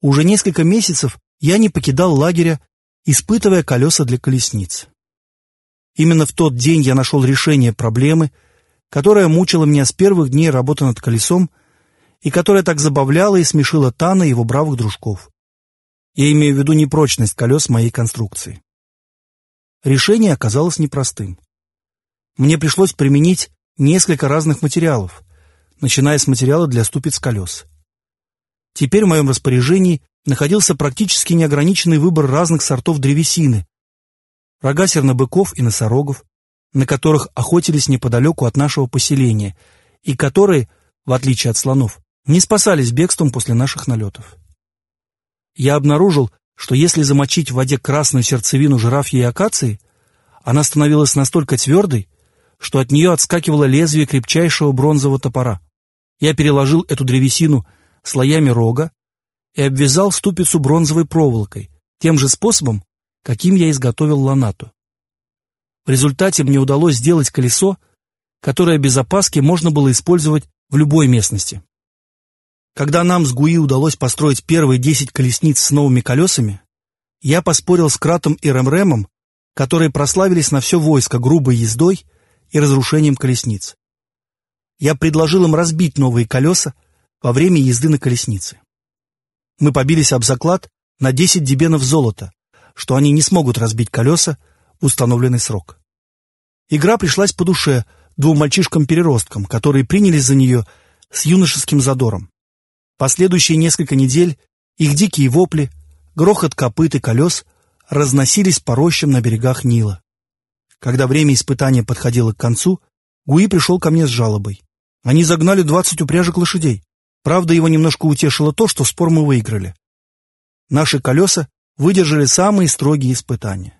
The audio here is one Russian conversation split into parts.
Уже несколько месяцев я не покидал лагеря, испытывая колеса для колесниц. Именно в тот день я нашел решение проблемы, которая мучила меня с первых дней работы над колесом и которая так забавляла и смешила Тана и его бравых дружков. Я имею в виду непрочность колес моей конструкции. Решение оказалось непростым. Мне пришлось применить несколько разных материалов, начиная с материала для ступиц колес. Теперь в моем распоряжении находился практически неограниченный выбор разных сортов древесины, рога сернобыков и носорогов, на которых охотились неподалеку от нашего поселения и которые, в отличие от слонов, не спасались бегством после наших налетов. Я обнаружил, что если замочить в воде красную сердцевину жирафьи и акации, она становилась настолько твердой, что от нее отскакивало лезвие крепчайшего бронзового топора. Я переложил эту древесину слоями рога и обвязал ступицу бронзовой проволокой, тем же способом, каким я изготовил ланату. В результате мне удалось сделать колесо, которое без опаски можно было использовать в любой местности. Когда нам с Гуи удалось построить первые десять колесниц с новыми колесами, я поспорил с Кратом и Ремремом, которые прославились на все войско грубой ездой и разрушением колесниц. Я предложил им разбить новые колеса во время езды на колеснице. Мы побились об заклад на 10 дебенов золота, что они не смогут разбить колеса в установленный срок. Игра пришлась по душе двум мальчишкам-переросткам, которые принялись за нее с юношеским задором. Последующие несколько недель их дикие вопли, грохот копыт и колес разносились по рощам на берегах Нила. Когда время испытания подходило к концу, Гуи пришел ко мне с жалобой. Они загнали двадцать упряжек лошадей. Правда, его немножко утешило то, что спор мы выиграли. Наши колеса выдержали самые строгие испытания.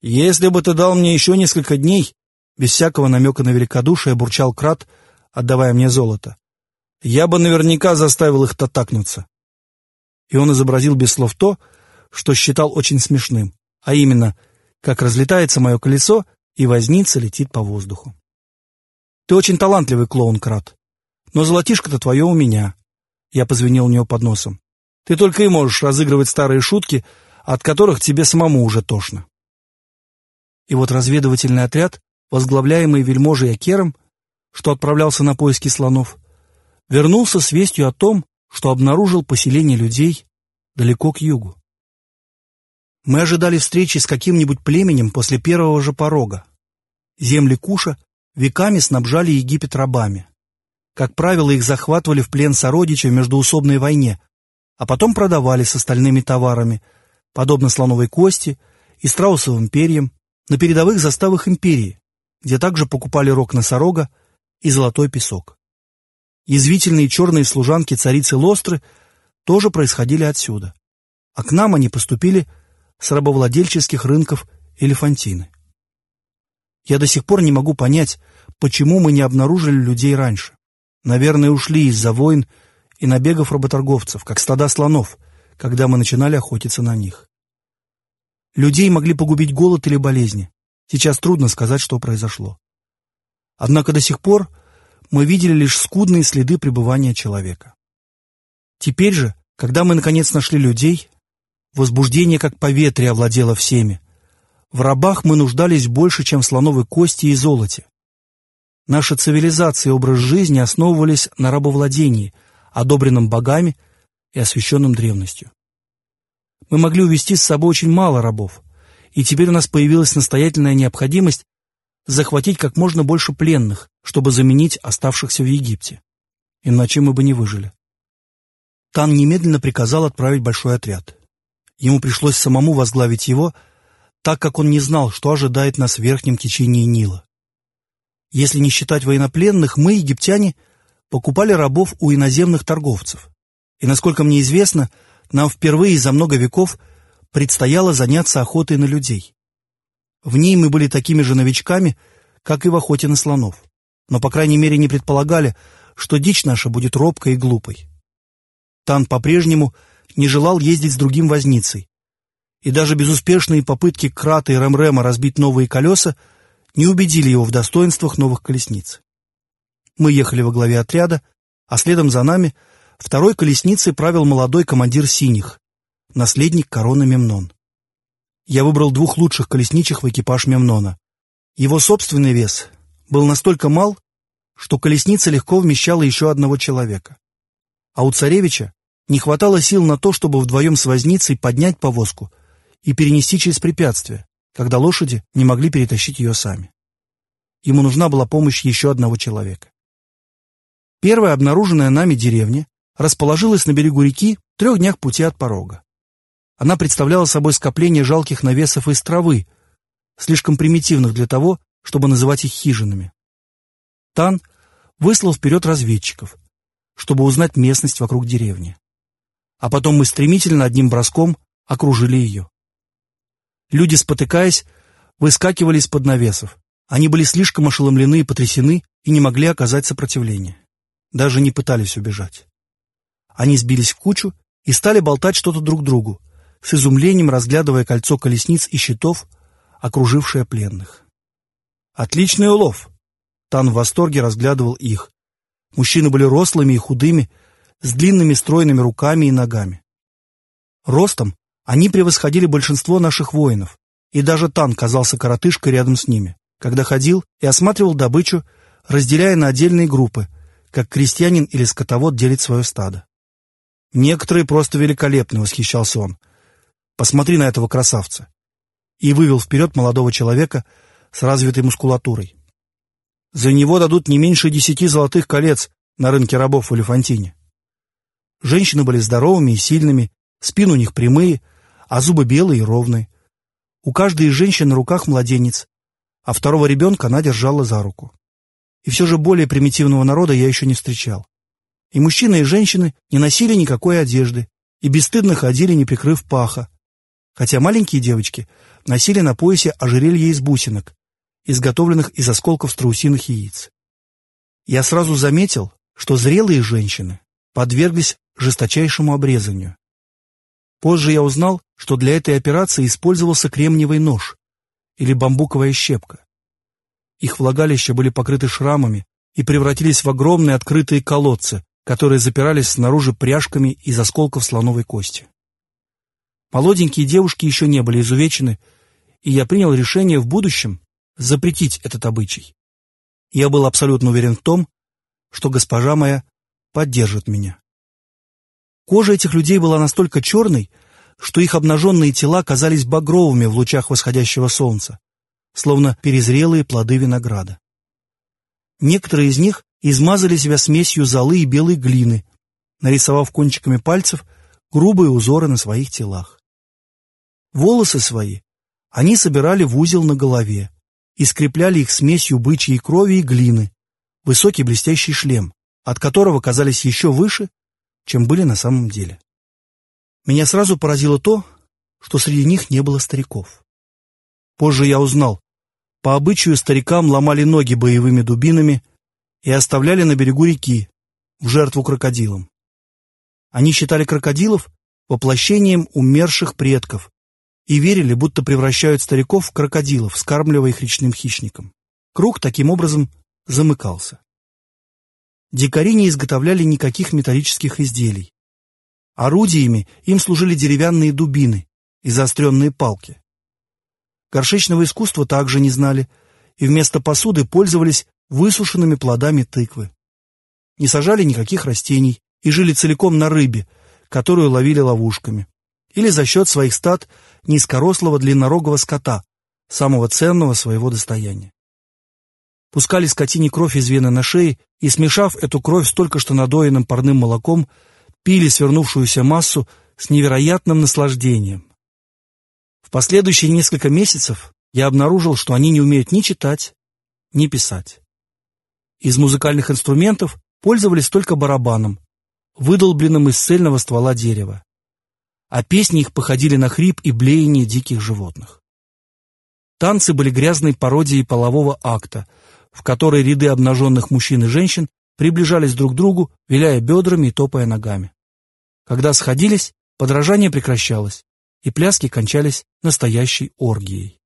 «Если бы ты дал мне еще несколько дней», без всякого намека на великодушие бурчал Крат, отдавая мне золото, «я бы наверняка заставил их татакнуться». И он изобразил без слов то, что считал очень смешным, а именно — как разлетается мое колесо, и возница летит по воздуху. Ты очень талантливый клоун, Крат. Но золотишко-то твое у меня. Я позвенел у него под носом. Ты только и можешь разыгрывать старые шутки, от которых тебе самому уже тошно. И вот разведывательный отряд, возглавляемый вельможей Акером, что отправлялся на поиски слонов, вернулся с вестью о том, что обнаружил поселение людей далеко к югу. Мы ожидали встречи с каким-нибудь племенем после первого же порога. Земли Куша веками снабжали Египет рабами. Как правило, их захватывали в плен сородичи в междуусобной войне, а потом продавали с остальными товарами, подобно слоновой кости и страусовым перьям, на передовых заставах империи, где также покупали рог носорога и золотой песок. Язвительные черные служанки царицы Лостры тоже происходили отсюда, а к нам они поступили с рабовладельческих рынков Элефантины. Я до сих пор не могу понять, почему мы не обнаружили людей раньше. Наверное, ушли из-за войн и набегов работорговцев, как стада слонов, когда мы начинали охотиться на них. Людей могли погубить голод или болезни. Сейчас трудно сказать, что произошло. Однако до сих пор мы видели лишь скудные следы пребывания человека. Теперь же, когда мы наконец нашли людей, Возбуждение, как поветрие, овладело всеми. В рабах мы нуждались больше, чем в слоновой кости и золоте. Наша цивилизация и образ жизни основывались на рабовладении, одобренном богами и освященном древностью. Мы могли увести с собой очень мало рабов, и теперь у нас появилась настоятельная необходимость захватить как можно больше пленных, чтобы заменить оставшихся в Египте. Иначе мы бы не выжили. Тан немедленно приказал отправить большой отряд. Ему пришлось самому возглавить его, так как он не знал, что ожидает нас в верхнем течении Нила. Если не считать военнопленных, мы, египтяне, покупали рабов у иноземных торговцев. И, насколько мне известно, нам впервые за много веков предстояло заняться охотой на людей. В ней мы были такими же новичками, как и в охоте на слонов, но, по крайней мере, не предполагали, что дичь наша будет робкой и глупой. Тан по-прежнему – не желал ездить с другим возницей. И даже безуспешные попытки Крата и Ремрема разбить новые колеса не убедили его в достоинствах новых колесниц. Мы ехали во главе отряда, а следом за нами Второй колесницей правил молодой командир синих, наследник короны Мемнон. Я выбрал двух лучших колесничих в экипаж Мемнона. Его собственный вес был настолько мал, что колесница легко вмещала еще одного человека. А у царевича не хватало сил на то, чтобы вдвоем с возницей поднять повозку и перенести через препятствие, когда лошади не могли перетащить ее сами. Ему нужна была помощь еще одного человека. Первая обнаруженная нами деревня расположилась на берегу реки в трех днях пути от порога. Она представляла собой скопление жалких навесов из травы, слишком примитивных для того, чтобы называть их хижинами. Тан выслал вперед разведчиков, чтобы узнать местность вокруг деревни. А потом мы стремительно одним броском окружили ее. Люди, спотыкаясь, выскакивали из-под навесов. Они были слишком ошеломлены и потрясены и не могли оказать сопротивление. Даже не пытались убежать. Они сбились в кучу и стали болтать что-то друг другу, с изумлением разглядывая кольцо колесниц и щитов, окружившее пленных. «Отличный улов!» Тан в восторге разглядывал их. Мужчины были рослыми и худыми, с длинными стройными руками и ногами. Ростом они превосходили большинство наших воинов, и даже Тан казался коротышкой рядом с ними, когда ходил и осматривал добычу, разделяя на отдельные группы, как крестьянин или скотовод делит свое стадо. «Некоторые просто великолепны», — восхищался он. «Посмотри на этого красавца!» И вывел вперед молодого человека с развитой мускулатурой. За него дадут не меньше десяти золотых колец на рынке рабов в Элефантине. Женщины были здоровыми и сильными, спины у них прямые, а зубы белые и ровные. У каждой из женщин на руках младенец, а второго ребенка она держала за руку. И все же более примитивного народа я еще не встречал. И мужчины, и женщины не носили никакой одежды, и бесстыдно ходили, не прикрыв паха. Хотя маленькие девочки носили на поясе ожерелье из бусинок, изготовленных из осколков страусиных яиц. Я сразу заметил, что зрелые женщины подверглись жесточайшему обрезанию. Позже я узнал, что для этой операции использовался кремниевый нож или бамбуковая щепка. Их влагалища были покрыты шрамами и превратились в огромные открытые колодцы, которые запирались снаружи пряжками из осколков слоновой кости. Молоденькие девушки еще не были изувечены, и я принял решение в будущем запретить этот обычай. Я был абсолютно уверен в том, что госпожа моя поддержит меня. Кожа этих людей была настолько черной, что их обнаженные тела казались багровыми в лучах восходящего солнца, словно перезрелые плоды винограда. Некоторые из них измазали себя смесью золы и белой глины, нарисовав кончиками пальцев грубые узоры на своих телах. Волосы свои они собирали в узел на голове, и скрепляли их смесью бычьей крови и глины, высокий блестящий шлем, от которого казались еще выше, чем были на самом деле. Меня сразу поразило то, что среди них не было стариков. Позже я узнал, по обычаю старикам ломали ноги боевыми дубинами и оставляли на берегу реки, в жертву крокодилам. Они считали крокодилов воплощением умерших предков и верили, будто превращают стариков в крокодилов, скармливая их речным хищникам. Круг таким образом замыкался. Дикари не изготовляли никаких металлических изделий. Орудиями им служили деревянные дубины и заостренные палки. Горшечного искусства также не знали, и вместо посуды пользовались высушенными плодами тыквы. Не сажали никаких растений и жили целиком на рыбе, которую ловили ловушками или за счет своих стад низкорослого длиннорогого скота, самого ценного своего достояния. Пускали скотине кровь из вены на шее и, смешав эту кровь с только что надоенным парным молоком, пили свернувшуюся массу с невероятным наслаждением. В последующие несколько месяцев я обнаружил, что они не умеют ни читать, ни писать. Из музыкальных инструментов пользовались только барабаном, выдолбленным из цельного ствола дерева а песни их походили на хрип и блеяние диких животных. Танцы были грязной пародией полового акта, в которой ряды обнаженных мужчин и женщин приближались друг к другу, виляя бедрами и топая ногами. Когда сходились, подражание прекращалось, и пляски кончались настоящей оргией.